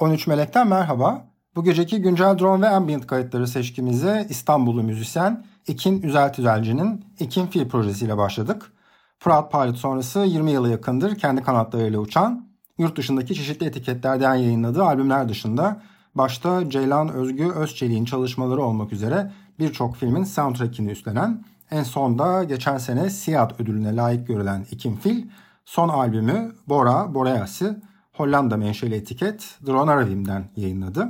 13 Melek'ten merhaba. Bu geceki güncel drone ve ambient kayıtları seçkimize İstanbullu müzisyen Ekin Üzel Tüzelci'nin Ekin Fil projesiyle başladık. Proud Pilot sonrası 20 yılı yakındır kendi kanatlarıyla uçan, yurt dışındaki çeşitli etiketlerden yayınladığı albümler dışında başta Ceylan Özgü Özçelik'in çalışmaları olmak üzere birçok filmin soundtrackini üstlenen, en son da geçen sene Siyat ödülüne layık görülen Ekin Fil, son albümü Bora Boreas'ı Hollanda menşeli etiket Drone Aravim'den yayınladı.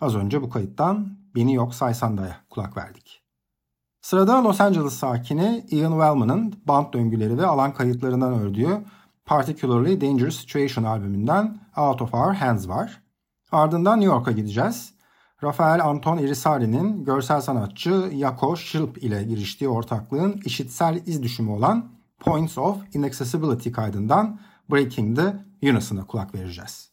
Az önce bu kayıttan Beni Yok Saysanda'ya kulak verdik. Sırada Los Angeles sakini Ian Wellman'ın band döngüleri ve alan kayıtlarından ördüğü Particularly Dangerous Situation albümünden Out of Our Hands var. Ardından New York'a gideceğiz. Rafael Anton Irisari'nin görsel sanatçı Yako Schilp ile giriştiği ortaklığın işitsel iz düşümü olan Points of Inaccessibility kaydından Breaking the Unus'una kulak vereceğiz.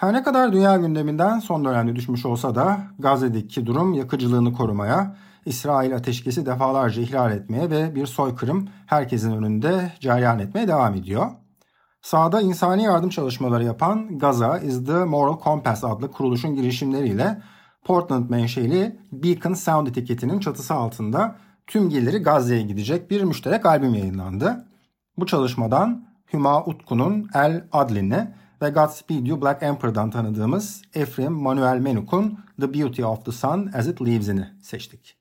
Her ne kadar dünya gündeminden son dönemde düşmüş olsa da Gazze'deki durum yakıcılığını korumaya, İsrail ateşkesi defalarca ihlal etmeye ve bir soykırım herkesin önünde cereyan etmeye devam ediyor. Sağda insani yardım çalışmaları yapan Gaza is the Moral Compass adlı kuruluşun girişimleriyle Portland menşeli Beacon Sound etiketinin çatısı altında tüm geliri Gazze'ye gidecek bir müşterek albüm yayınlandı. Bu çalışmadan Hüma Utku'nun El Adlin'i ve Godspeed You Black Emperor'dan tanıdığımız Efrem Manuel Menuk'un The Beauty of the Sun as It Leaves'ini seçtik.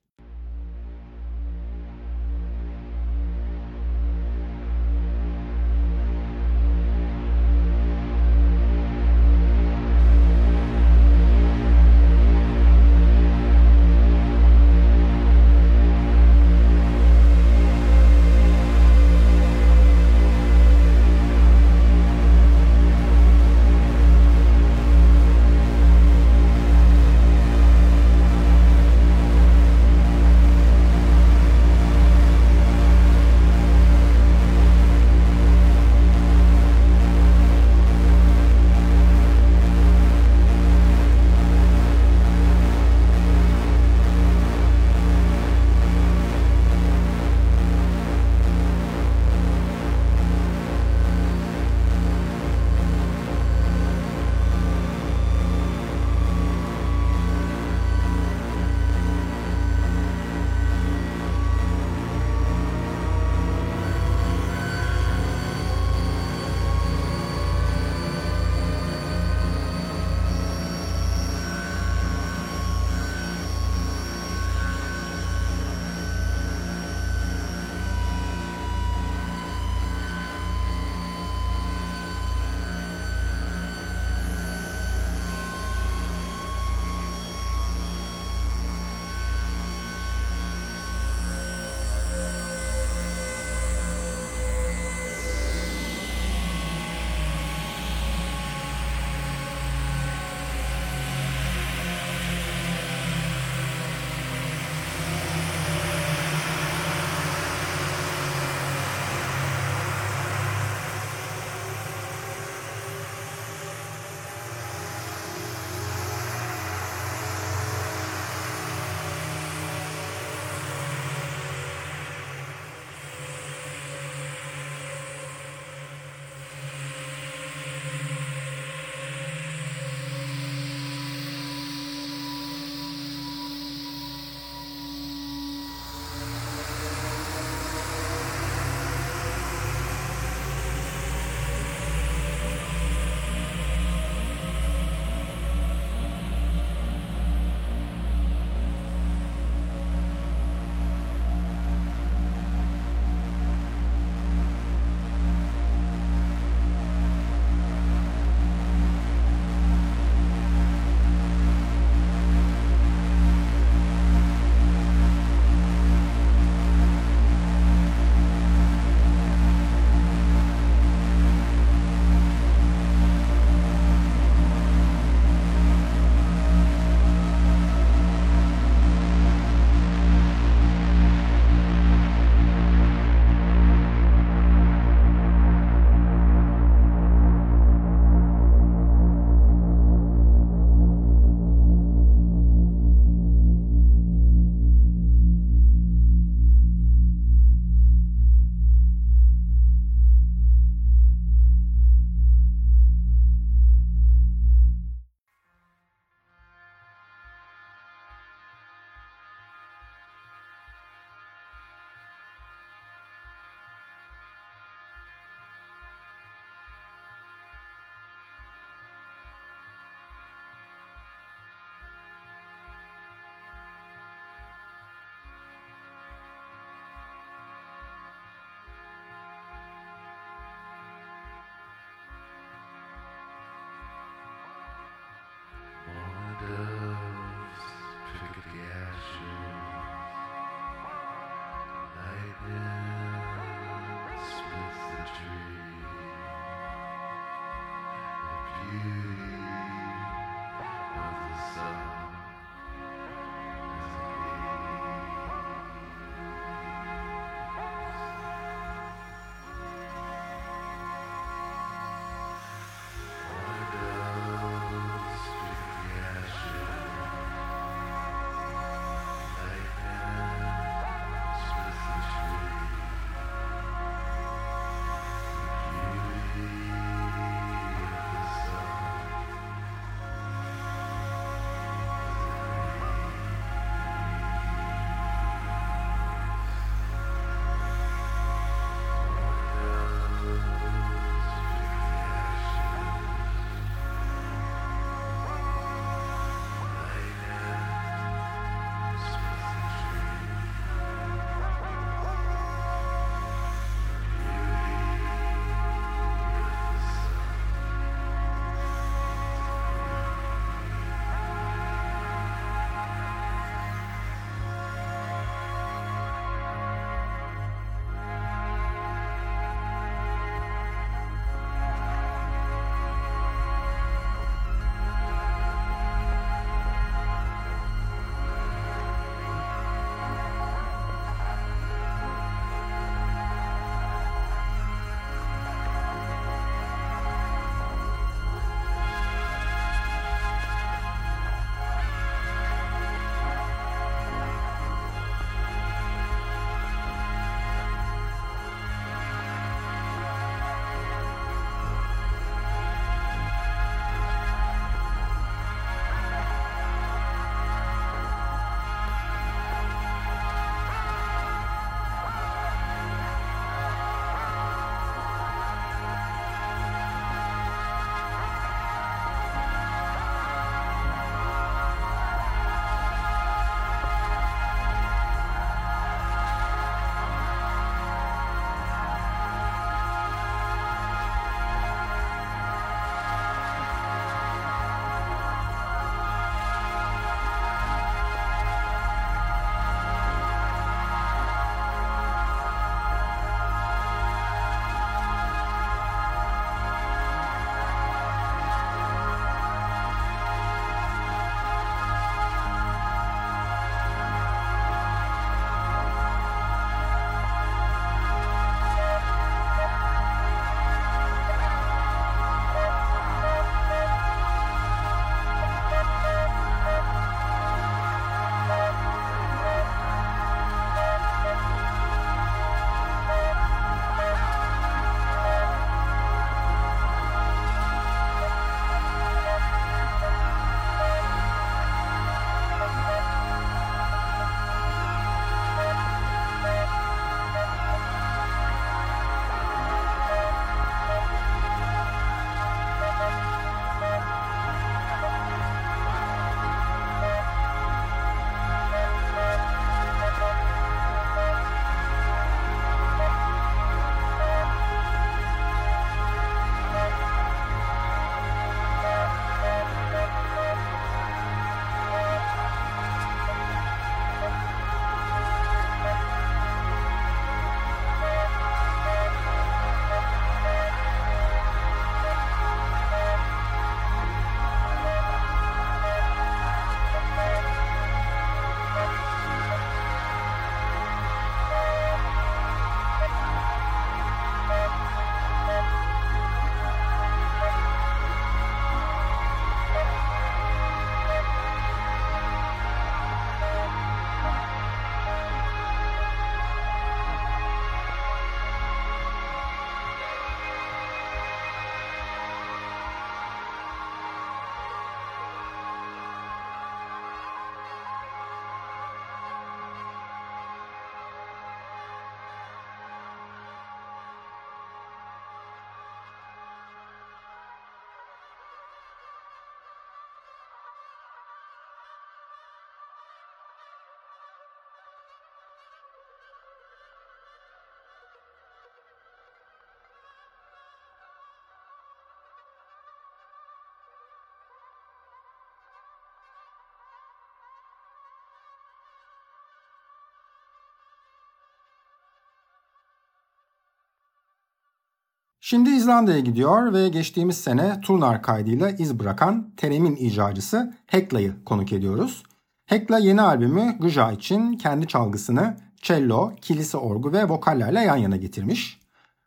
Şimdi İzlanda'ya gidiyor ve geçtiğimiz sene Turnar kaydıyla iz bırakan Terem'in icracısı Hekla'yı konuk ediyoruz. Hekla yeni albümü Gıja için kendi çalgısını cello, kilise orgu ve vokallerle yan yana getirmiş.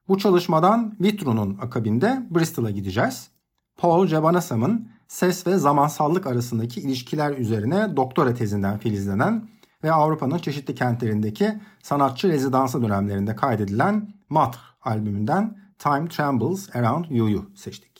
Bu çalışmadan Vitru'nun akabinde Bristol'a gideceğiz. Paul Cebanasam'ın ses ve zamansallık arasındaki ilişkiler üzerine doktora tezinden filizlenen ve Avrupa'nın çeşitli kentlerindeki sanatçı rezidansı dönemlerinde kaydedilen Matr albümünden Time Trembles Around You'yu seçtik.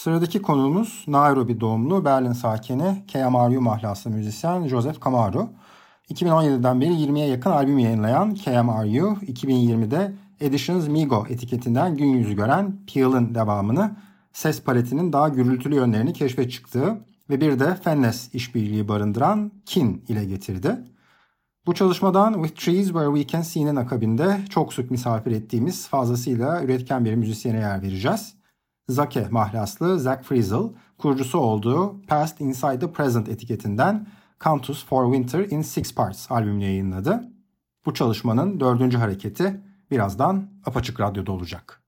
Sıradaki konuğumuz Nairobi doğumlu Berlin sakini KMRU mahlaslı müzisyen Joseph Kamaru. 2017'den beri 20'ye yakın albüm yayınlayan KMRU 2020'de Editions Migo etiketinden gün yüzü gören Peel'ın devamını ses paletinin daha gürültülü yönlerini keşfe çıktığı ve bir de Fennes işbirliği barındıran Kin ile getirdi. Bu çalışmadan With Trees Where We Can See'nin akabinde çok sık misafir ettiğimiz fazlasıyla üretken bir müzisyene yer vereceğiz. Zake mahlaslı Zach Friesel, kurucusu olduğu Past Inside the Present etiketinden Cantus for Winter in Six Parts albümünü yayınladı. Bu çalışmanın dördüncü hareketi birazdan Apaçık Radyo'da olacak.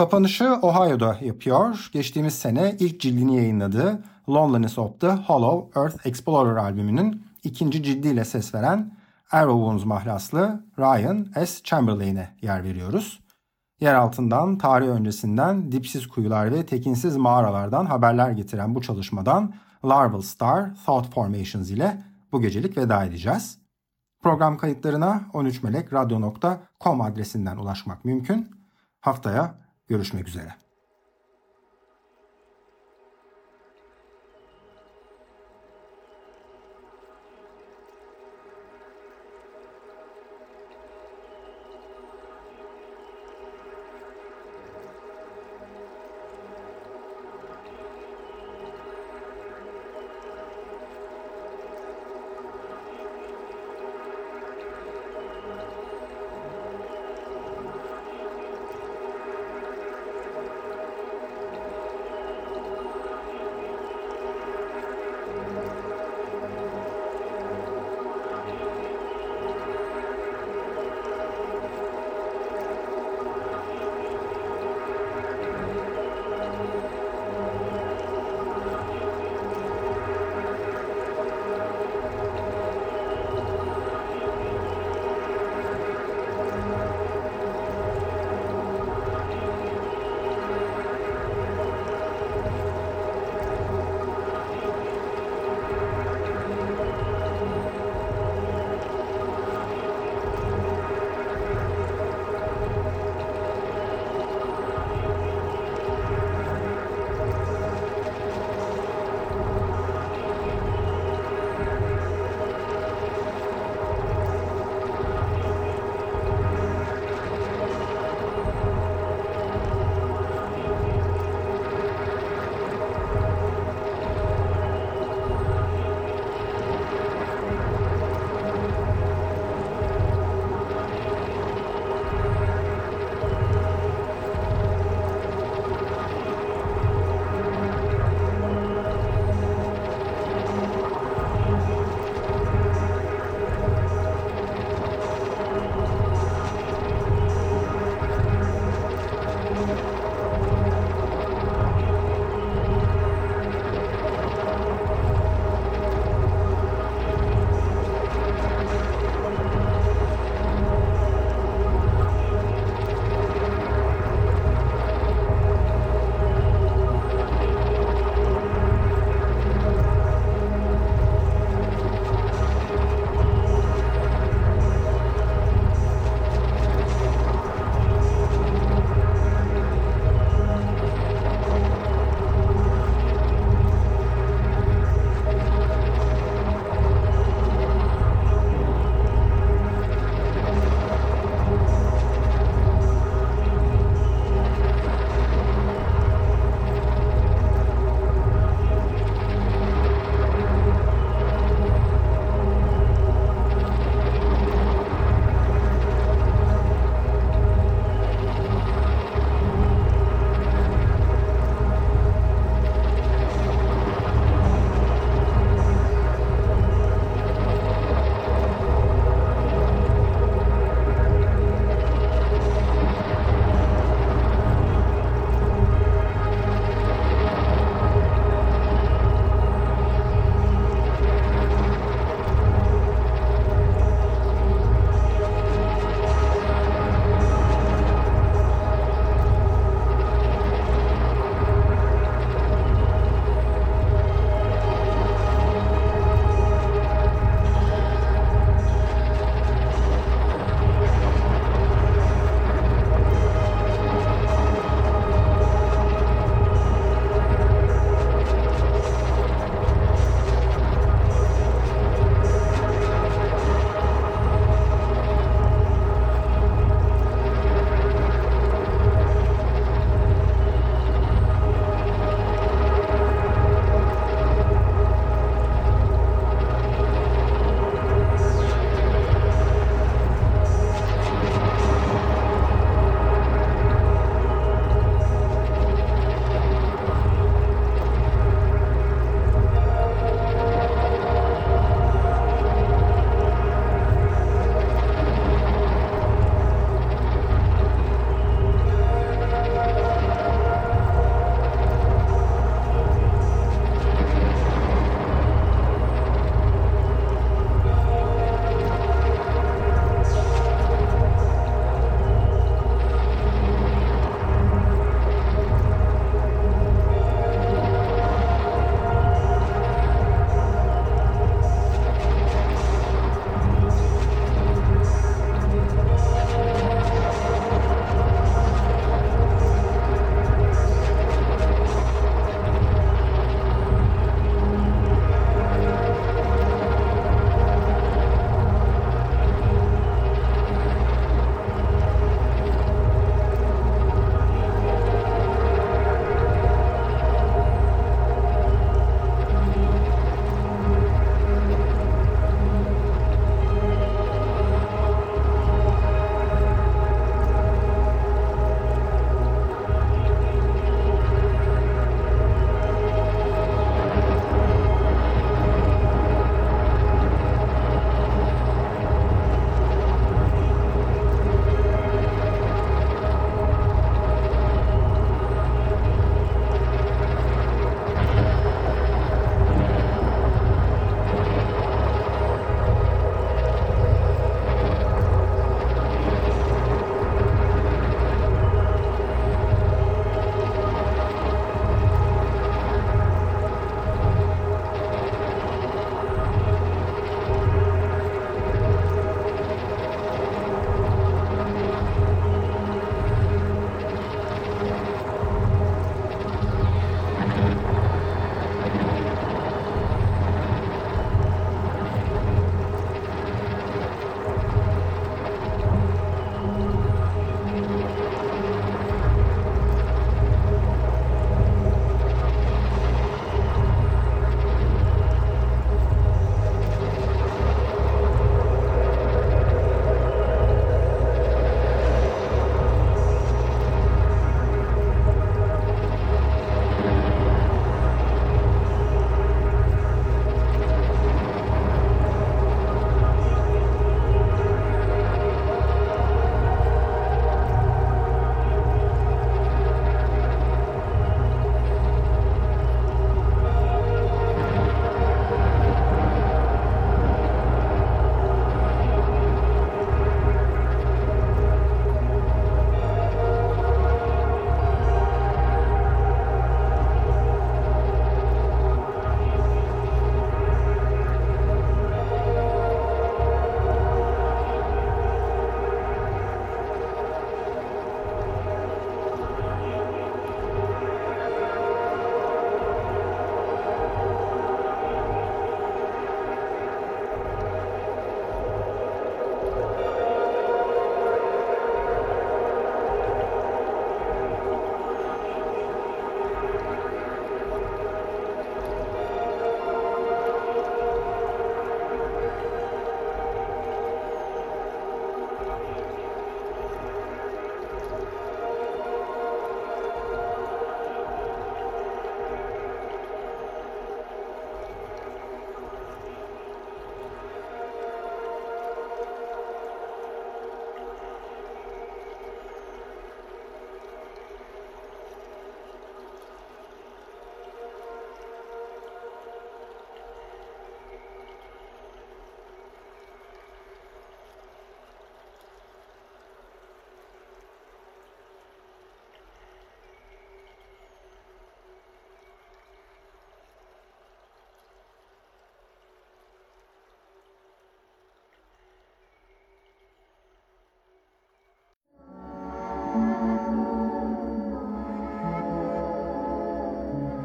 Kapanışı Ohio'da yapıyor. Geçtiğimiz sene ilk cildini yayınladığı Loneliness of the Hollow Earth Explorer albümünün ikinci cildiyle ses veren Arrowwounds mahlaslı Ryan S. Chamberlain'e yer veriyoruz. Yer altından, tarih öncesinden, dipsiz kuyular ve tekinsiz mağaralardan haberler getiren bu çalışmadan Larval Star Thought Formations ile bu gecelik veda edeceğiz. Program kayıtlarına 13melekradyo.com adresinden ulaşmak mümkün. Haftaya görüşmek üzere.